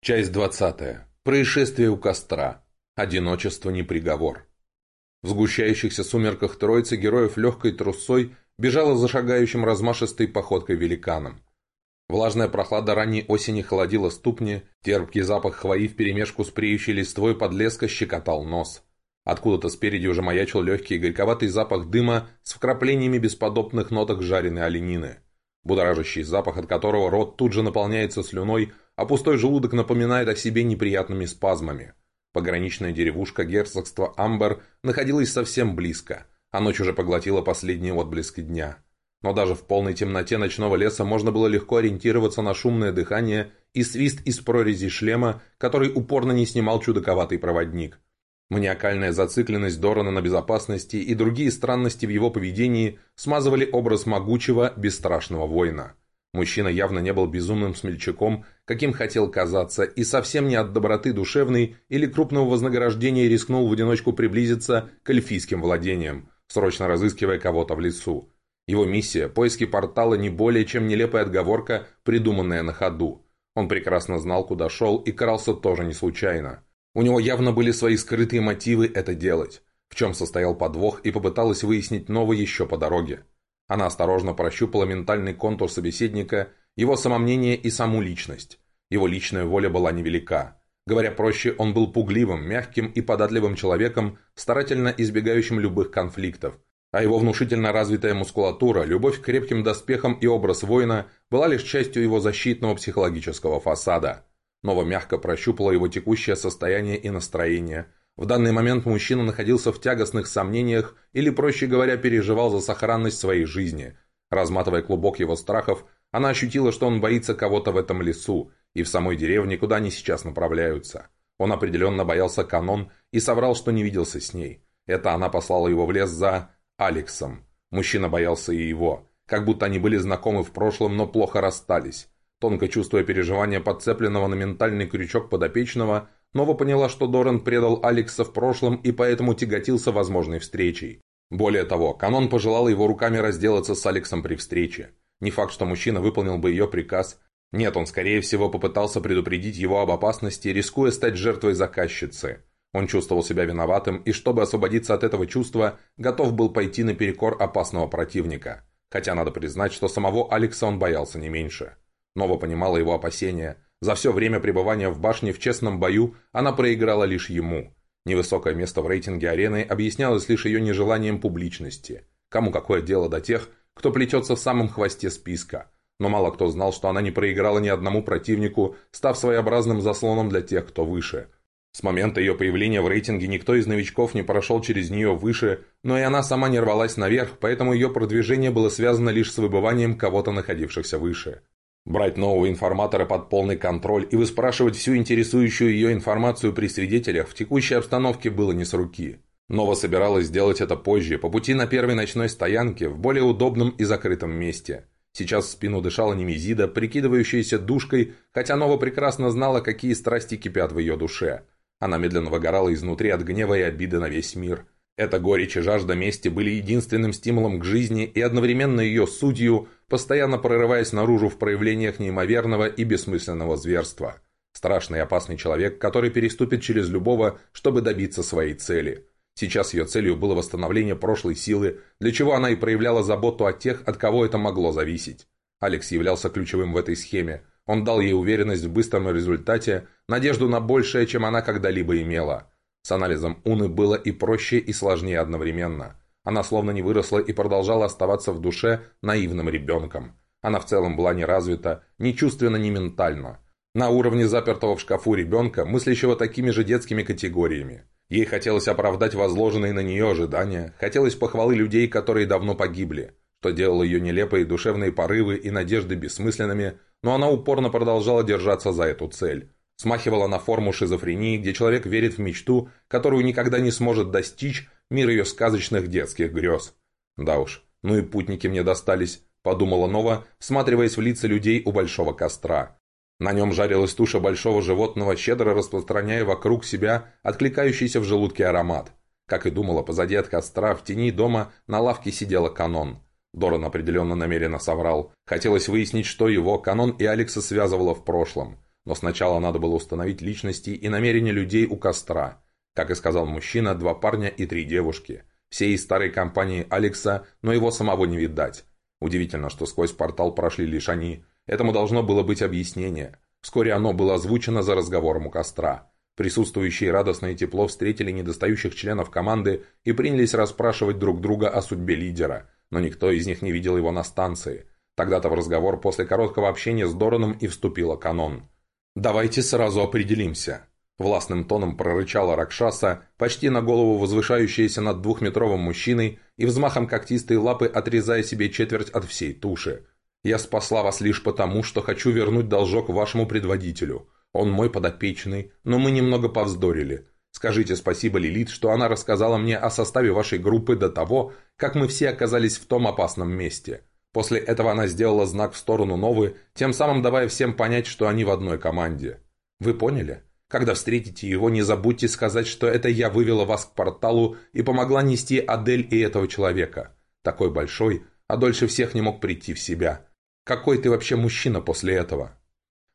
Часть 20. Происшествие у костра. Одиночество не приговор. В сгущающихся сумерках троицы героев легкой трусой бежала за шагающим размашистой походкой великаном. Влажная прохлада ранней осени холодила ступни, терпкий запах хвои вперемешку с преющей листвой подлеска щекотал нос. Откуда-то спереди уже маячил легкий горьковатый запах дыма с вкраплениями бесподобных ноток жареной оленины. Будоражащий запах, от которого рот тут же наполняется слюной, а пустой желудок напоминает о себе неприятными спазмами. Пограничная деревушка герцогства Амбер находилась совсем близко, а ночь уже поглотила последние отблески дня. Но даже в полной темноте ночного леса можно было легко ориентироваться на шумное дыхание и свист из прорези шлема, который упорно не снимал чудаковатый проводник. Маниакальная зацикленность Дорана на безопасности и другие странности в его поведении смазывали образ могучего, бесстрашного воина. Мужчина явно не был безумным смельчаком, каким хотел казаться, и совсем не от доброты душевной или крупного вознаграждения рискнул в одиночку приблизиться к эльфийским владениям, срочно разыскивая кого-то в лесу. Его миссия – поиски портала не более чем нелепая отговорка, придуманная на ходу. Он прекрасно знал, куда шел, и карался тоже не случайно. У него явно были свои скрытые мотивы это делать. В чем состоял подвох и попыталась выяснить новое еще по дороге. Она осторожно прощупала ментальный контур собеседника, его самомнение и саму личность. Его личная воля была невелика. Говоря проще, он был пугливым, мягким и податливым человеком, старательно избегающим любых конфликтов. А его внушительно развитая мускулатура, любовь к крепким доспехам и образ воина была лишь частью его защитного психологического фасада. Нова мягко прощупала его текущее состояние и настроение – в данный момент мужчина находился в тягостных сомнениях или, проще говоря, переживал за сохранность своей жизни. Разматывая клубок его страхов, она ощутила, что он боится кого-то в этом лесу и в самой деревне, куда они сейчас направляются. Он определенно боялся канон и соврал, что не виделся с ней. Это она послала его в лес за Алексом. Мужчина боялся и его. Как будто они были знакомы в прошлом, но плохо расстались. Тонко чувствуя переживания подцепленного на ментальный крючок подопечного, Нова поняла, что Доран предал Алекса в прошлом и поэтому тяготился возможной встречей. Более того, Канон пожелал его руками разделаться с Алексом при встрече. Не факт, что мужчина выполнил бы ее приказ. Нет, он, скорее всего, попытался предупредить его об опасности, рискуя стать жертвой заказчицы. Он чувствовал себя виноватым и, чтобы освободиться от этого чувства, готов был пойти наперекор опасного противника. Хотя надо признать, что самого Алекса он боялся не меньше. Нова понимала его опасения – за все время пребывания в башне в честном бою она проиграла лишь ему. Невысокое место в рейтинге арены объяснялось лишь ее нежеланием публичности. Кому какое дело до тех, кто плетется в самом хвосте списка. Но мало кто знал, что она не проиграла ни одному противнику, став своеобразным заслоном для тех, кто выше. С момента ее появления в рейтинге никто из новичков не прошел через нее выше, но и она сама не рвалась наверх, поэтому ее продвижение было связано лишь с выбыванием кого-то находившихся выше. Брать нового информатора под полный контроль и выспрашивать всю интересующую ее информацию при свидетелях в текущей обстановке было не с руки. Нова собиралась сделать это позже, по пути на первой ночной стоянке, в более удобном и закрытом месте. Сейчас в спину дышала Немезида, прикидывающаяся душкой, хотя Нова прекрасно знала, какие страсти кипят в ее душе. Она медленно выгорала изнутри от гнева и обиды на весь мир – эта горечь и жажда мести были единственным стимулом к жизни и одновременно ее судью, постоянно прорываясь наружу в проявлениях неимоверного и бессмысленного зверства. Страшный и опасный человек, который переступит через любого, чтобы добиться своей цели. Сейчас ее целью было восстановление прошлой силы, для чего она и проявляла заботу о тех, от кого это могло зависеть. Алекс являлся ключевым в этой схеме. Он дал ей уверенность в быстром результате, надежду на большее, чем она когда-либо имела – с анализом Уны было и проще, и сложнее одновременно. Она словно не выросла и продолжала оставаться в душе наивным ребенком. Она в целом была не развита, ни чувственно, ни ментально. На уровне запертого в шкафу ребенка, мыслящего такими же детскими категориями. Ей хотелось оправдать возложенные на нее ожидания, хотелось похвалы людей, которые давно погибли, что делало ее нелепые душевные порывы и надежды бессмысленными, но она упорно продолжала держаться за эту цель. Смахивала на форму шизофрении, где человек верит в мечту, которую никогда не сможет достичь мир ее сказочных детских грез. Да уж, ну и путники мне достались, подумала Нова, всматриваясь в лица людей у большого костра. На нем жарилась туша большого животного, щедро распространяя вокруг себя откликающийся в желудке аромат. Как и думала, позади от костра, в тени дома, на лавке сидела канон. Доран определенно намеренно соврал. Хотелось выяснить, что его, канон и Алекса связывало в прошлом. Но сначала надо было установить личности и намерения людей у костра. Как и сказал мужчина, два парня и три девушки. Все из старой компании Алекса, но его самого не видать. Удивительно, что сквозь портал прошли лишь они. Этому должно было быть объяснение. Вскоре оно было озвучено за разговором у костра. Присутствующие радостно и тепло встретили недостающих членов команды и принялись расспрашивать друг друга о судьбе лидера, но никто из них не видел его на станции. Тогда-то в разговор после короткого общения с Дораном и вступила канон. «Давайте сразу определимся». Властным тоном прорычала Ракшаса, почти на голову возвышающаяся над двухметровым мужчиной и взмахом когтистой лапы отрезая себе четверть от всей туши. «Я спасла вас лишь потому, что хочу вернуть должок вашему предводителю. Он мой подопечный, но мы немного повздорили. Скажите спасибо, Лилит, что она рассказала мне о составе вашей группы до того, как мы все оказались в том опасном месте. После этого она сделала знак в сторону Новы, тем самым давая всем понять, что они в одной команде. Вы поняли? Когда встретите его, не забудьте сказать, что это я вывела вас к порталу и помогла нести Адель и этого человека. Такой большой, а дольше всех не мог прийти в себя. Какой ты вообще мужчина после этого?»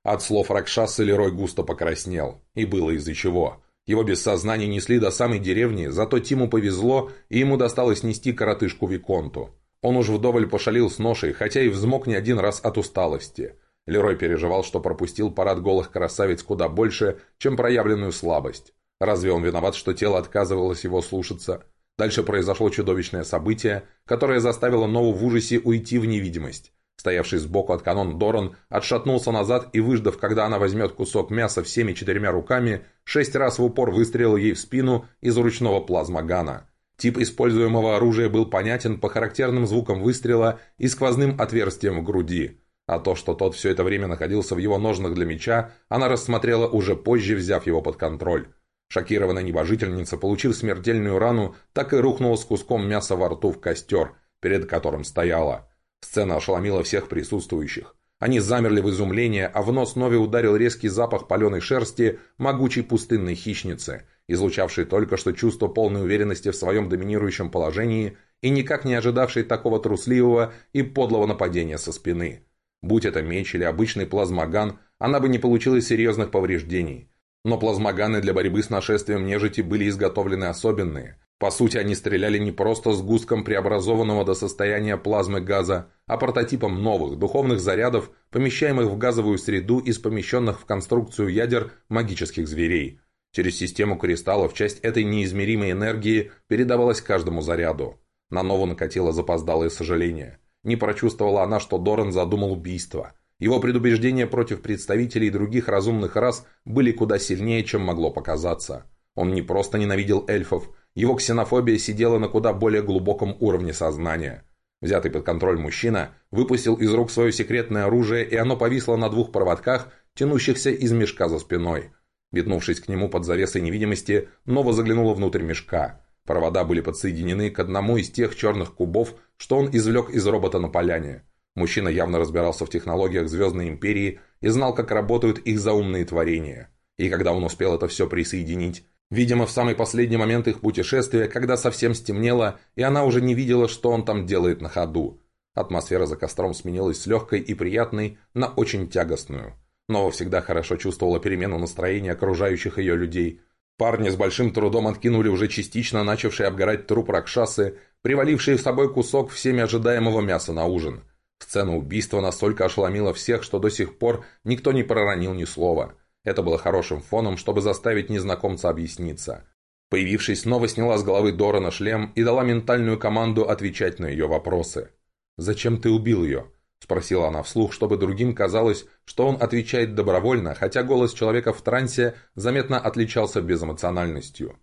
От слов Ракшаса Лерой густо покраснел. И было из-за чего. Его без сознания несли до самой деревни, зато Тиму повезло, и ему досталось нести коротышку Виконту. Он уж вдоволь пошалил с ношей, хотя и взмок не один раз от усталости. Лерой переживал, что пропустил парад голых красавиц куда больше, чем проявленную слабость. Разве он виноват, что тело отказывалось его слушаться? Дальше произошло чудовищное событие, которое заставило Нову в ужасе уйти в невидимость. Стоявший сбоку от канон Доран отшатнулся назад и, выждав, когда она возьмет кусок мяса всеми четырьмя руками, шесть раз в упор выстрелил ей в спину из ручного плазмогана. Тип используемого оружия был понятен по характерным звукам выстрела и сквозным отверстиям в груди. А то, что тот все это время находился в его ножнах для меча, она рассмотрела уже позже, взяв его под контроль. Шокированная небожительница, получив смертельную рану, так и рухнула с куском мяса во рту в костер, перед которым стояла. Сцена ошеломила всех присутствующих. Они замерли в изумлении, а в нос Нови ударил резкий запах паленой шерсти могучей пустынной хищницы – излучавший только что чувство полной уверенности в своем доминирующем положении и никак не ожидавший такого трусливого и подлого нападения со спины. Будь это меч или обычный плазмоган, она бы не получила серьезных повреждений. Но плазмоганы для борьбы с нашествием нежити были изготовлены особенные. По сути, они стреляли не просто с густком преобразованного до состояния плазмы газа, а прототипом новых, духовных зарядов, помещаемых в газовую среду из помещенных в конструкцию ядер магических зверей – Через систему кристаллов часть этой неизмеримой энергии передавалась каждому заряду. На Нову накатило запоздалое сожаление. Не прочувствовала она, что Доран задумал убийство. Его предубеждения против представителей других разумных рас были куда сильнее, чем могло показаться. Он не просто ненавидел эльфов, его ксенофобия сидела на куда более глубоком уровне сознания. Взятый под контроль мужчина выпустил из рук свое секретное оружие, и оно повисло на двух проводках, тянущихся из мешка за спиной – Метнувшись к нему под завесой невидимости, Нова заглянула внутрь мешка. Провода были подсоединены к одному из тех черных кубов, что он извлек из робота на поляне. Мужчина явно разбирался в технологиях Звездной Империи и знал, как работают их заумные творения. И когда он успел это все присоединить, видимо, в самый последний момент их путешествия, когда совсем стемнело, и она уже не видела, что он там делает на ходу. Атмосфера за костром сменилась с легкой и приятной на очень тягостную. Нова всегда хорошо чувствовала перемену настроения окружающих ее людей. Парни с большим трудом откинули уже частично начавший обгорать труп Ракшасы, приваливший с собой кусок всеми ожидаемого мяса на ужин. Сцена убийства настолько ошеломила всех, что до сих пор никто не проронил ни слова. Это было хорошим фоном, чтобы заставить незнакомца объясниться. Появившись, снова сняла с головы Дорана шлем и дала ментальную команду отвечать на ее вопросы. «Зачем ты убил ее?» Спросила она вслух, чтобы другим казалось, что он отвечает добровольно, хотя голос человека в трансе заметно отличался безэмоциональностью.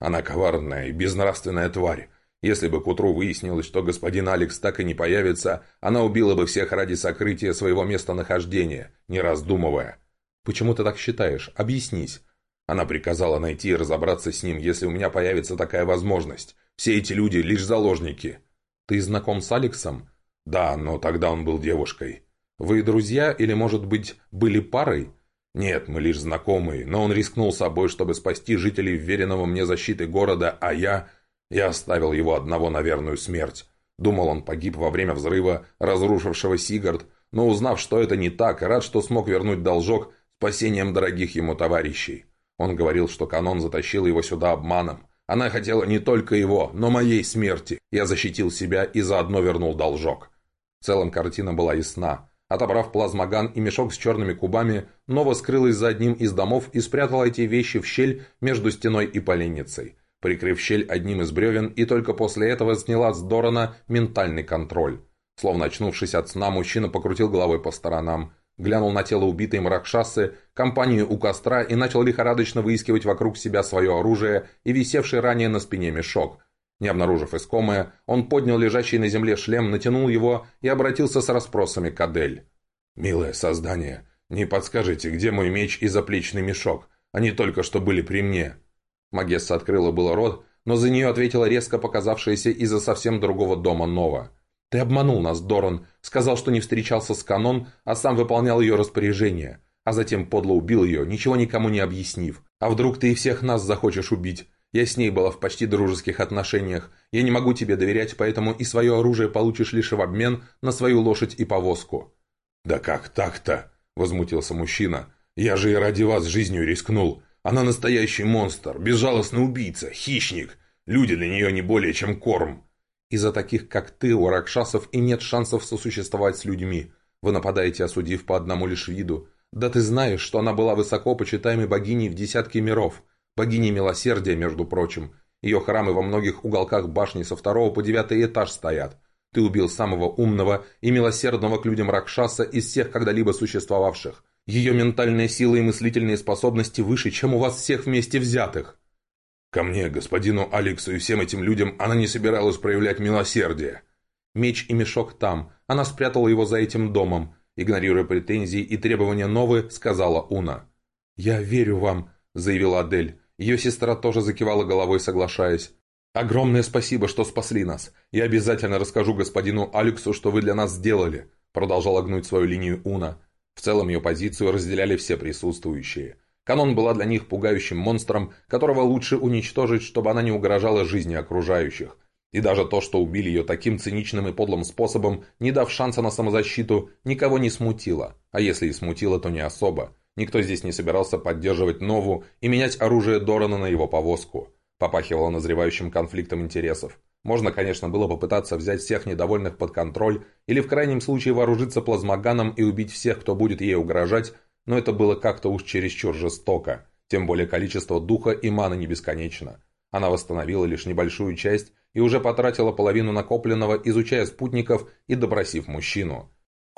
«Она коварная и безнравственная тварь. Если бы к утру выяснилось, что господин Алекс так и не появится, она убила бы всех ради сокрытия своего местонахождения, не раздумывая. Почему ты так считаешь? Объяснись». Она приказала найти и разобраться с ним, если у меня появится такая возможность. Все эти люди лишь заложники. «Ты знаком с Алексом?» «Да, но тогда он был девушкой. Вы друзья или, может быть, были парой?» «Нет, мы лишь знакомые, но он рискнул собой, чтобы спасти жителей вверенного мне защиты города, а я... Я оставил его одного на верную смерть. Думал, он погиб во время взрыва, разрушившего Сигард, но узнав, что это не так, рад, что смог вернуть должок, спасением дорогих ему товарищей. Он говорил, что канон затащил его сюда обманом. Она хотела не только его, но моей смерти. Я защитил себя и заодно вернул должок. В целом картина была ясна. Отобрав плазмоган и мешок с черными кубами, Нова скрылась за одним из домов и спрятала эти вещи в щель между стеной и поленницей, прикрыв щель одним из бревен и только после этого сняла с Дорана ментальный контроль. Словно очнувшись от сна, мужчина покрутил головой по сторонам, глянул на тело убитой мракшасы, компанию у костра и начал лихорадочно выискивать вокруг себя свое оружие и висевший ранее на спине мешок – не обнаружив искомое, он поднял лежащий на земле шлем, натянул его и обратился с расспросами к Адель. «Милое создание, не подскажете, где мой меч и заплечный мешок? Они только что были при мне». Магесса открыла было рот, но за нее ответила резко показавшаяся из-за совсем другого дома Нова. «Ты обманул нас, Доран, сказал, что не встречался с Канон, а сам выполнял ее распоряжение, а затем подло убил ее, ничего никому не объяснив. А вдруг ты и всех нас захочешь убить? Я с ней была в почти дружеских отношениях. Я не могу тебе доверять, поэтому и свое оружие получишь лишь в обмен на свою лошадь и повозку». «Да как так-то?» – возмутился мужчина. «Я же и ради вас жизнью рискнул. Она настоящий монстр, безжалостный убийца, хищник. Люди для нее не более чем корм». «Из-за таких, как ты, у ракшасов и нет шансов сосуществовать с людьми. Вы нападаете, осудив по одному лишь виду. Да ты знаешь, что она была высоко почитаемой богиней в десятке миров богини милосердия, между прочим. Ее храмы во многих уголках башни со второго по девятый этаж стоят. Ты убил самого умного и милосердного к людям Ракшаса из всех когда-либо существовавших. Ее ментальная сила и мыслительные способности выше, чем у вас всех вместе взятых. Ко мне, господину Алексу и всем этим людям она не собиралась проявлять милосердие. Меч и мешок там. Она спрятала его за этим домом. Игнорируя претензии и требования Новы, сказала Уна. «Я верю вам», — заявила Адель. Ее сестра тоже закивала головой, соглашаясь. «Огромное спасибо, что спасли нас. Я обязательно расскажу господину Алексу, что вы для нас сделали», продолжала гнуть свою линию Уна. В целом ее позицию разделяли все присутствующие. Канон была для них пугающим монстром, которого лучше уничтожить, чтобы она не угрожала жизни окружающих. И даже то, что убили ее таким циничным и подлым способом, не дав шанса на самозащиту, никого не смутило. А если и смутило, то не особо. Никто здесь не собирался поддерживать Нову и менять оружие Дорана на его повозку. Попахивало назревающим конфликтом интересов. Можно, конечно, было попытаться взять всех недовольных под контроль или в крайнем случае вооружиться плазмоганом и убить всех, кто будет ей угрожать, но это было как-то уж чересчур жестоко. Тем более количество духа и маны не бесконечно. Она восстановила лишь небольшую часть и уже потратила половину накопленного, изучая спутников и допросив мужчину.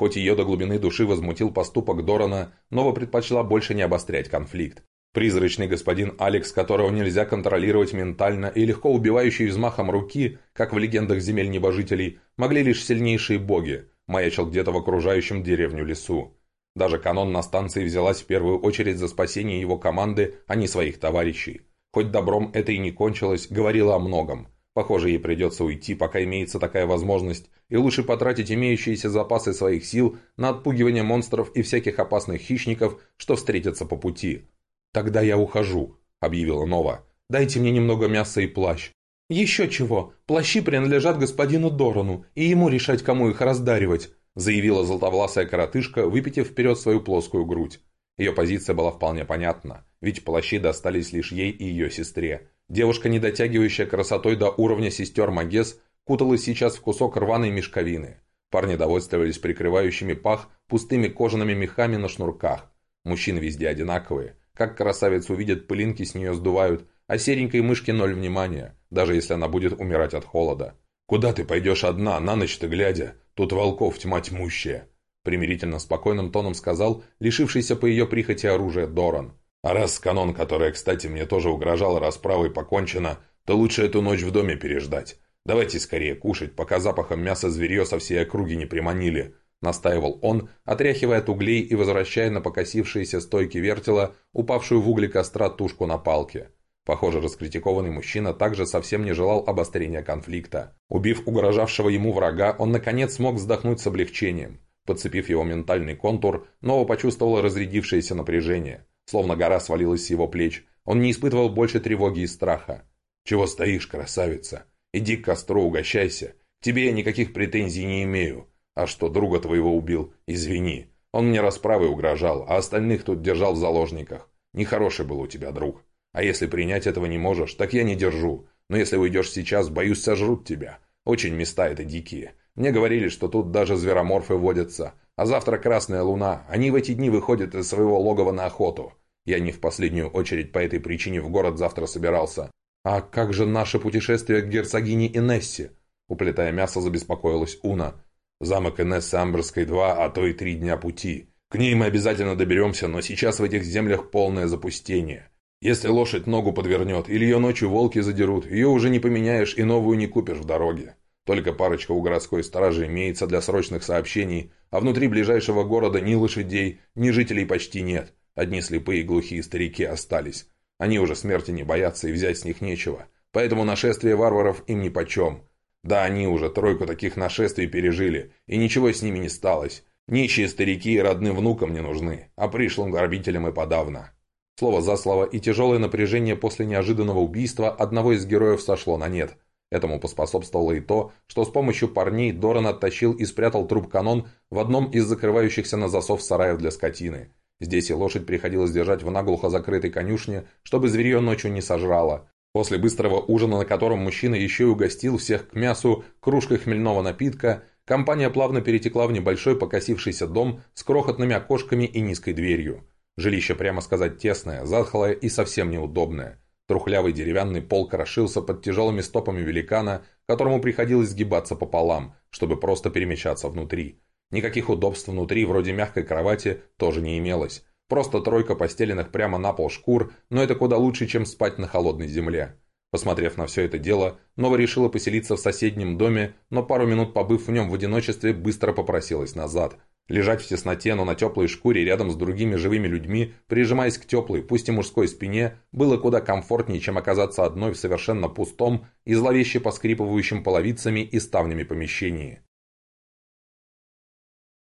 Хоть ее до глубины души возмутил поступок Дорана, Нова предпочла больше не обострять конфликт. Призрачный господин Алекс, которого нельзя контролировать ментально и легко убивающий взмахом руки, как в легендах земель небожителей, могли лишь сильнейшие боги, маячил где-то в окружающем деревню лесу. Даже канон на станции взялась в первую очередь за спасение его команды, а не своих товарищей. Хоть добром это и не кончилось, говорила о многом. Похоже, ей придется уйти, пока имеется такая возможность, и лучше потратить имеющиеся запасы своих сил на отпугивание монстров и всяких опасных хищников, что встретятся по пути. «Тогда я ухожу», — объявила Нова. «Дайте мне немного мяса и плащ». «Еще чего. Плащи принадлежат господину Дорану, и ему решать, кому их раздаривать», — заявила золотовласая коротышка, выпитив вперед свою плоскую грудь. Ее позиция была вполне понятна, ведь плащи достались лишь ей и ее сестре. Девушка, не дотягивающая красотой до уровня сестер Магес, куталась сейчас в кусок рваной мешковины. Парни довольствовались прикрывающими пах пустыми кожаными мехами на шнурках. Мужчины везде одинаковые. Как красавец увидит, пылинки с нее сдувают, а серенькой мышке ноль внимания, даже если она будет умирать от холода. «Куда ты пойдешь одна, на ночь-то глядя? Тут волков тьма тьмущая!» Примирительно спокойным тоном сказал, лишившийся по ее прихоти оружия Доран. А раз с канон, которая, кстати, мне тоже угрожала расправой, покончена, то лучше эту ночь в доме переждать. Давайте скорее кушать, пока запахом мяса зверье со всей округи не приманили», — настаивал он, отряхивая от углей и возвращая на покосившиеся стойки вертела, упавшую в угли костра тушку на палке. Похоже, раскритикованный мужчина также совсем не желал обострения конфликта. Убив угрожавшего ему врага, он наконец смог вздохнуть с облегчением. Подцепив его ментальный контур, Нова почувствовала разрядившееся напряжение. Словно гора свалилась с его плеч. Он не испытывал больше тревоги и страха. «Чего стоишь, красавица? Иди к костру, угощайся. Тебе я никаких претензий не имею. А что друга твоего убил, извини. Он мне расправой угрожал, а остальных тут держал в заложниках. Нехороший был у тебя друг. А если принять этого не можешь, так я не держу. Но если уйдешь сейчас, боюсь, сожрут тебя. Очень места это дикие. Мне говорили, что тут даже звероморфы водятся. А завтра Красная Луна. Они в эти дни выходят из своего логова на охоту. Я не в последнюю очередь по этой причине в город завтра собирался. А как же наше путешествие к герцогине Инессе? Уплетая мясо, забеспокоилась Уна. Замок Инессы Амберской два, а то и три дня пути. К ней мы обязательно доберемся, но сейчас в этих землях полное запустение. Если лошадь ногу подвернет или ее ночью волки задерут, ее уже не поменяешь и новую не купишь в дороге. Только парочка у городской стражи имеется для срочных сообщений, а внутри ближайшего города ни лошадей, ни жителей почти нет. Одни слепые и глухие старики остались. Они уже смерти не боятся и взять с них нечего. Поэтому нашествие варваров им нипочем. Да, они уже тройку таких нашествий пережили, и ничего с ними не сталось. Нищие старики и родным внукам не нужны, а пришлым грабителям и подавно. Слово за слово и тяжелое напряжение после неожиданного убийства одного из героев сошло на нет. Этому поспособствовало и то, что с помощью парней Доран оттащил и спрятал труп канон в одном из закрывающихся на засов сараев для скотины. Здесь и лошадь приходилось держать в наглухо закрытой конюшне, чтобы зверье ночью не сожрало. После быстрого ужина, на котором мужчина еще и угостил всех к мясу кружкой хмельного напитка, компания плавно перетекла в небольшой покосившийся дом с крохотными окошками и низкой дверью. Жилище, прямо сказать, тесное, затхлое и совсем неудобное. Трухлявый деревянный пол крошился под тяжелыми стопами великана, которому приходилось сгибаться пополам, чтобы просто перемещаться внутри. Никаких удобств внутри, вроде мягкой кровати, тоже не имелось. Просто тройка постеленных прямо на пол шкур, но это куда лучше, чем спать на холодной земле. Посмотрев на все это дело, Нова решила поселиться в соседнем доме, но пару минут побыв в нем в одиночестве, быстро попросилась назад – Лежать в тесноте, но на теплой шкуре рядом с другими живыми людьми, прижимаясь к теплой, пусть и мужской спине, было куда комфортнее, чем оказаться одной в совершенно пустом и зловеще поскрипывающем половицами и ставнями помещении.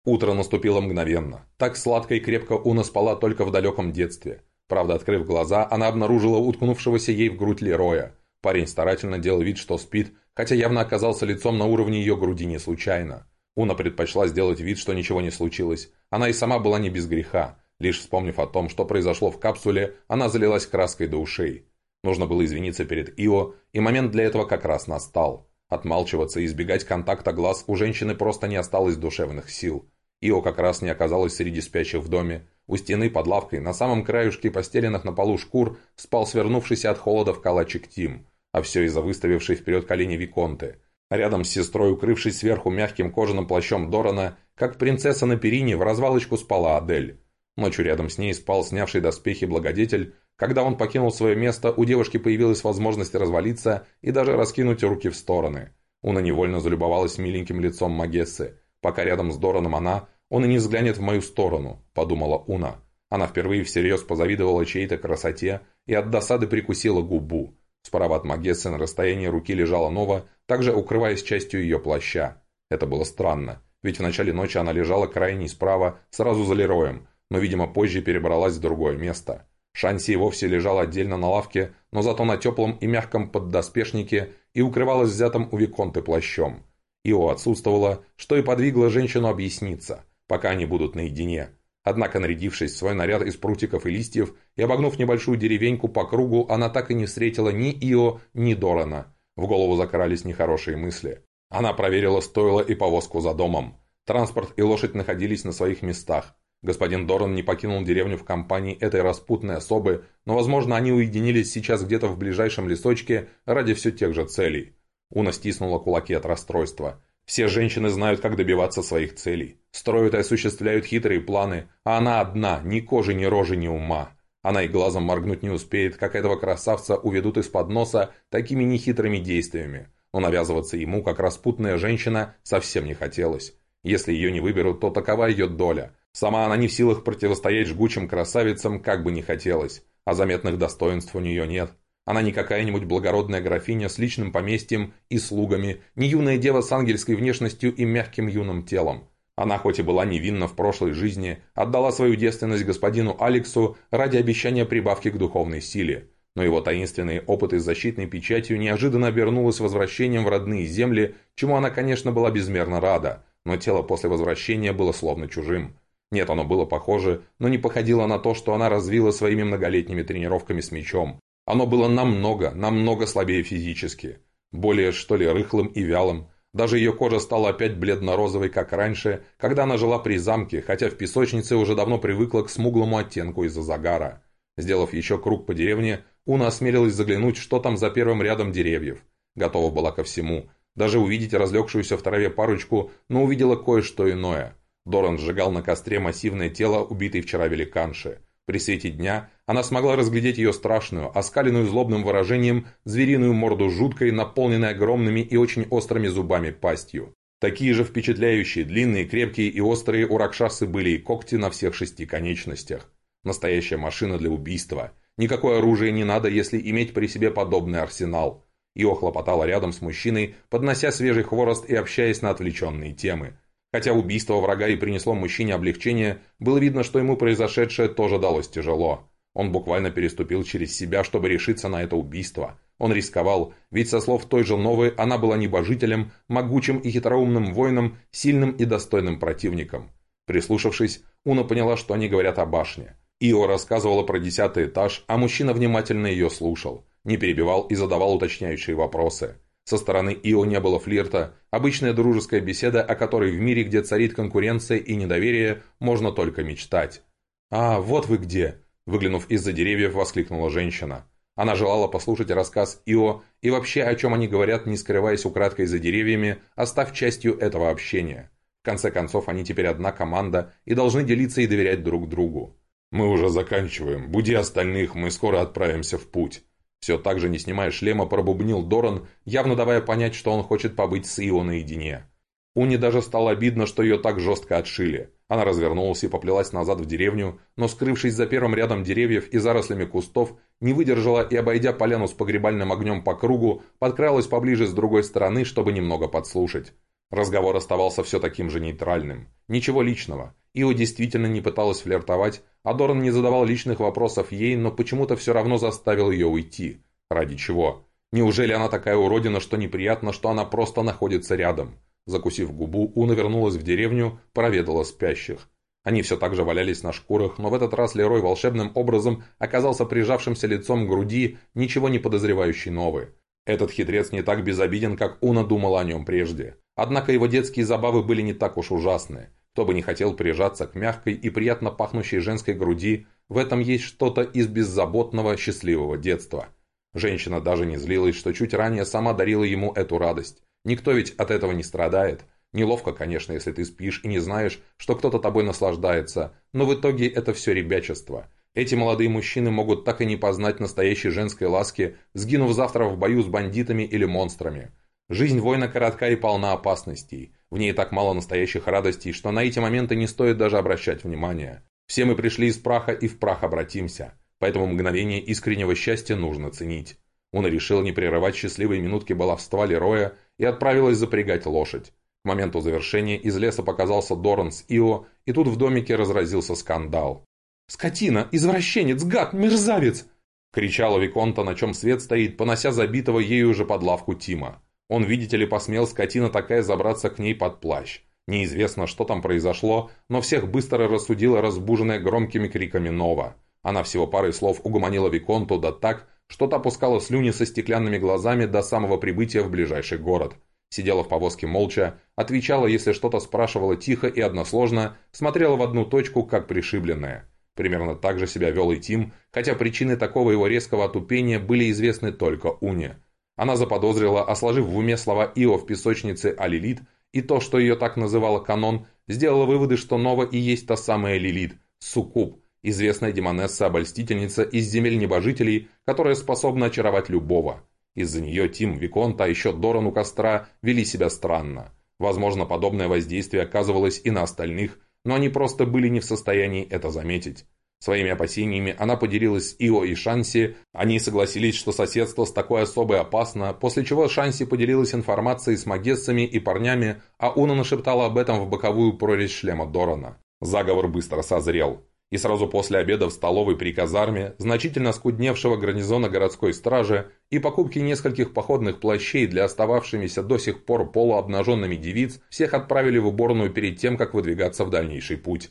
Утро наступило мгновенно. Так сладко и крепко Уна спала только в далеком детстве. Правда, открыв глаза, она обнаружила уткнувшегося ей в грудь Лероя. Парень старательно делал вид, что спит, хотя явно оказался лицом на уровне ее груди не случайно. Уна предпочла сделать вид, что ничего не случилось. Она и сама была не без греха. Лишь вспомнив о том, что произошло в капсуле, она залилась краской до ушей. Нужно было извиниться перед Ио, и момент для этого как раз настал. Отмалчиваться и избегать контакта глаз у женщины просто не осталось душевных сил. Ио как раз не оказалась среди спящих в доме. У стены под лавкой, на самом краюшке постеленных на полу шкур, спал свернувшийся от холода в калачик Тим. А все из-за выставившей вперед колени Виконты – Рядом с сестрой, укрывшись сверху мягким кожаным плащом Дорана, как принцесса на перине, в развалочку спала Адель. Ночью рядом с ней спал снявший доспехи благодетель. Когда он покинул свое место, у девушки появилась возможность развалиться и даже раскинуть руки в стороны. Уна невольно залюбовалась миленьким лицом Магессы. Пока рядом с Дораном она, он и не взглянет в мою сторону, подумала Уна. Она впервые всерьез позавидовала чьей-то красоте и от досады прикусила губу. Справа от Магессы на расстоянии руки лежала Нова, также укрываясь частью ее плаща. Это было странно, ведь в начале ночи она лежала крайней справа, сразу за Лероем, но, видимо, позже перебралась в другое место. Шанси вовсе лежала отдельно на лавке, но зато на теплом и мягком поддоспешнике и укрывалась взятым у Виконты плащом. Ио отсутствовала, что и подвигло женщину объясниться, пока они будут наедине. Однако, нарядившись в свой наряд из прутиков и листьев и обогнув небольшую деревеньку по кругу, она так и не встретила ни Ио, ни Дорана. В голову закрались нехорошие мысли. Она проверила стойло и повозку за домом. Транспорт и лошадь находились на своих местах. Господин Доран не покинул деревню в компании этой распутной особы, но, возможно, они уединились сейчас где-то в ближайшем лесочке ради все тех же целей. Уна стиснула кулаки от расстройства. Все женщины знают, как добиваться своих целей. Строят и осуществляют хитрые планы, а она одна, ни кожи, ни рожи, ни ума. Она и глазом моргнуть не успеет, как этого красавца уведут из-под носа такими нехитрыми действиями. Но навязываться ему, как распутная женщина, совсем не хотелось. Если ее не выберут, то такова ее доля. Сама она не в силах противостоять жгучим красавицам, как бы не хотелось. А заметных достоинств у нее нет. Она не какая-нибудь благородная графиня с личным поместьем и слугами, не юная дева с ангельской внешностью и мягким юным телом. Она хоть и была невинна в прошлой жизни, отдала свою девственность господину Алексу ради обещания прибавки к духовной силе. Но его таинственные опыты с защитной печатью неожиданно обернулось возвращением в родные земли, чему она, конечно, была безмерно рада, но тело после возвращения было словно чужим. Нет, оно было похоже, но не походило на то, что она развила своими многолетними тренировками с мечом. Оно было намного, намного слабее физически. Более, что ли, рыхлым и вялым. Даже ее кожа стала опять бледно-розовой, как раньше, когда она жила при замке, хотя в песочнице уже давно привыкла к смуглому оттенку из-за загара. Сделав еще круг по деревне, Уна осмелилась заглянуть, что там за первым рядом деревьев. Готова была ко всему. Даже увидеть разлегшуюся в траве парочку, но увидела кое-что иное. Доран сжигал на костре массивное тело убитой вчера великанши. При свете дня она смогла разглядеть ее страшную, оскаленную злобным выражением, звериную морду жуткой, наполненной огромными и очень острыми зубами пастью. Такие же впечатляющие, длинные, крепкие и острые у Ракшасы были и когти на всех шести конечностях. Настоящая машина для убийства. Никакое оружие не надо, если иметь при себе подобный арсенал. Ио хлопотала рядом с мужчиной, поднося свежий хворост и общаясь на отвлеченные темы. Хотя убийство врага и принесло мужчине облегчение, было видно, что ему произошедшее тоже далось тяжело. Он буквально переступил через себя, чтобы решиться на это убийство. Он рисковал, ведь со слов той же Новой она была небожителем, могучим и хитроумным воином, сильным и достойным противником. Прислушавшись, Уна поняла, что они говорят о башне. Ио рассказывала про десятый этаж, а мужчина внимательно ее слушал, не перебивал и задавал уточняющие вопросы. Со стороны Ио не было флирта, обычная дружеская беседа, о которой в мире, где царит конкуренция и недоверие, можно только мечтать. «А, вот вы где!» – выглянув из-за деревьев, воскликнула женщина. Она желала послушать рассказ Ио и вообще о чем они говорят, не скрываясь украдкой за деревьями, остав частью этого общения. В конце концов, они теперь одна команда и должны делиться и доверять друг другу. «Мы уже заканчиваем. Буди остальных, мы скоро отправимся в путь». Все так же, не снимая шлема, пробубнил Доран, явно давая понять, что он хочет побыть с Ио наедине. Уни даже стало обидно, что ее так жестко отшили. Она развернулась и поплелась назад в деревню, но, скрывшись за первым рядом деревьев и зарослями кустов, не выдержала и, обойдя поляну с погребальным огнем по кругу, подкралась поближе с другой стороны, чтобы немного подслушать. Разговор оставался все таким же нейтральным. Ничего личного. Ио действительно не пыталась флиртовать, а Доран не задавал личных вопросов ей, но почему-то все равно заставил ее уйти. Ради чего? Неужели она такая уродина, что неприятно, что она просто находится рядом? Закусив губу, Уна вернулась в деревню, проведала спящих. Они все так же валялись на шкурах, но в этот раз Лерой волшебным образом оказался прижавшимся лицом к груди, ничего не подозревающий новый. Этот хитрец не так безобиден, как Уна думала о нем прежде. Однако его детские забавы были не так уж ужасны. Кто бы не хотел прижаться к мягкой и приятно пахнущей женской груди, в этом есть что-то из беззаботного, счастливого детства. Женщина даже не злилась, что чуть ранее сама дарила ему эту радость. Никто ведь от этого не страдает. Неловко, конечно, если ты спишь и не знаешь, что кто-то тобой наслаждается, но в итоге это все ребячество. Эти молодые мужчины могут так и не познать настоящей женской ласки, сгинув завтра в бою с бандитами или монстрами. Жизнь воина коротка и полна опасностей. В ней так мало настоящих радостей, что на эти моменты не стоит даже обращать внимания. Все мы пришли из праха и в прах обратимся. Поэтому мгновение искреннего счастья нужно ценить. Он решил не прерывать счастливые минутки баловства Лероя и отправилась запрягать лошадь. К моменту завершения из леса показался Доран с Ио, и тут в домике разразился скандал. «Скотина! Извращенец! Гад! Мерзавец!» кричала Виконта, на чем свет стоит, понося забитого ею уже под лавку Тима. Он, видите ли, посмел скотина такая забраться к ней под плащ. Неизвестно, что там произошло, но всех быстро рассудила разбуженная громкими криками Нова. Она всего парой слов угомонила Виконту да так, что та пускала слюни со стеклянными глазами до самого прибытия в ближайший город. Сидела в повозке молча, отвечала, если что-то спрашивала тихо и односложно, смотрела в одну точку, как пришибленная. Примерно так же себя вел и Тим, хотя причины такого его резкого отупения были известны только Уне. Она заподозрила, а сложив в уме слова Ио в песочнице о Лилит и то, что ее так называла канон, сделала выводы, что Нова и есть та самая Лилит, Суккуб, известная демонесса-обольстительница из земель небожителей, которая способна очаровать любого. Из-за нее Тим, Виконт, а еще Доран у костра вели себя странно. Возможно, подобное воздействие оказывалось и на остальных, но они просто были не в состоянии это заметить. Своими опасениями она поделилась с Ио и Шанси, они согласились, что соседство с такой особой опасно, после чего Шанси поделилась информацией с магессами и парнями, а Уна нашептала об этом в боковую прорезь шлема Дорана. Заговор быстро созрел. И сразу после обеда в столовой при казарме, значительно скудневшего гарнизона городской стражи и покупки нескольких походных плащей для остававшимися до сих пор полуобнаженными девиц, всех отправили в уборную перед тем, как выдвигаться в дальнейший путь.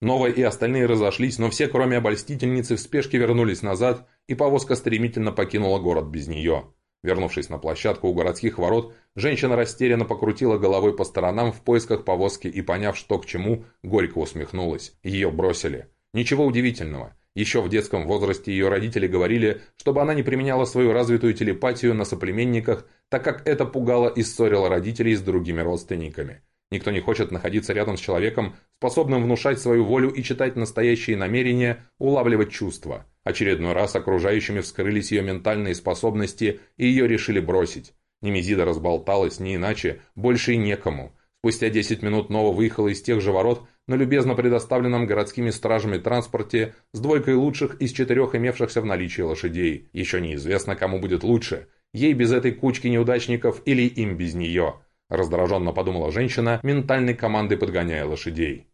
Нова и остальные разошлись, но все, кроме обольстительницы, в спешке вернулись назад, и повозка стремительно покинула город без нее. Вернувшись на площадку у городских ворот, женщина растерянно покрутила головой по сторонам в поисках повозки и, поняв, что к чему, горько усмехнулась. Ее бросили. Ничего удивительного. Еще в детском возрасте ее родители говорили, чтобы она не применяла свою развитую телепатию на соплеменниках, так как это пугало и ссорило родителей с другими родственниками. Никто не хочет находиться рядом с человеком, способным внушать свою волю и читать настоящие намерения, улавливать чувства. Очередной раз окружающими вскрылись ее ментальные способности, и ее решили бросить. Немезида разболталась, не иначе, больше и некому. Спустя 10 минут Нова выехала из тех же ворот на любезно предоставленном городскими стражами транспорте с двойкой лучших из четырех имевшихся в наличии лошадей. Еще неизвестно, кому будет лучше. Ей без этой кучки неудачников или им без нее. Раздраженно подумала женщина, ментальной командой подгоняя лошадей.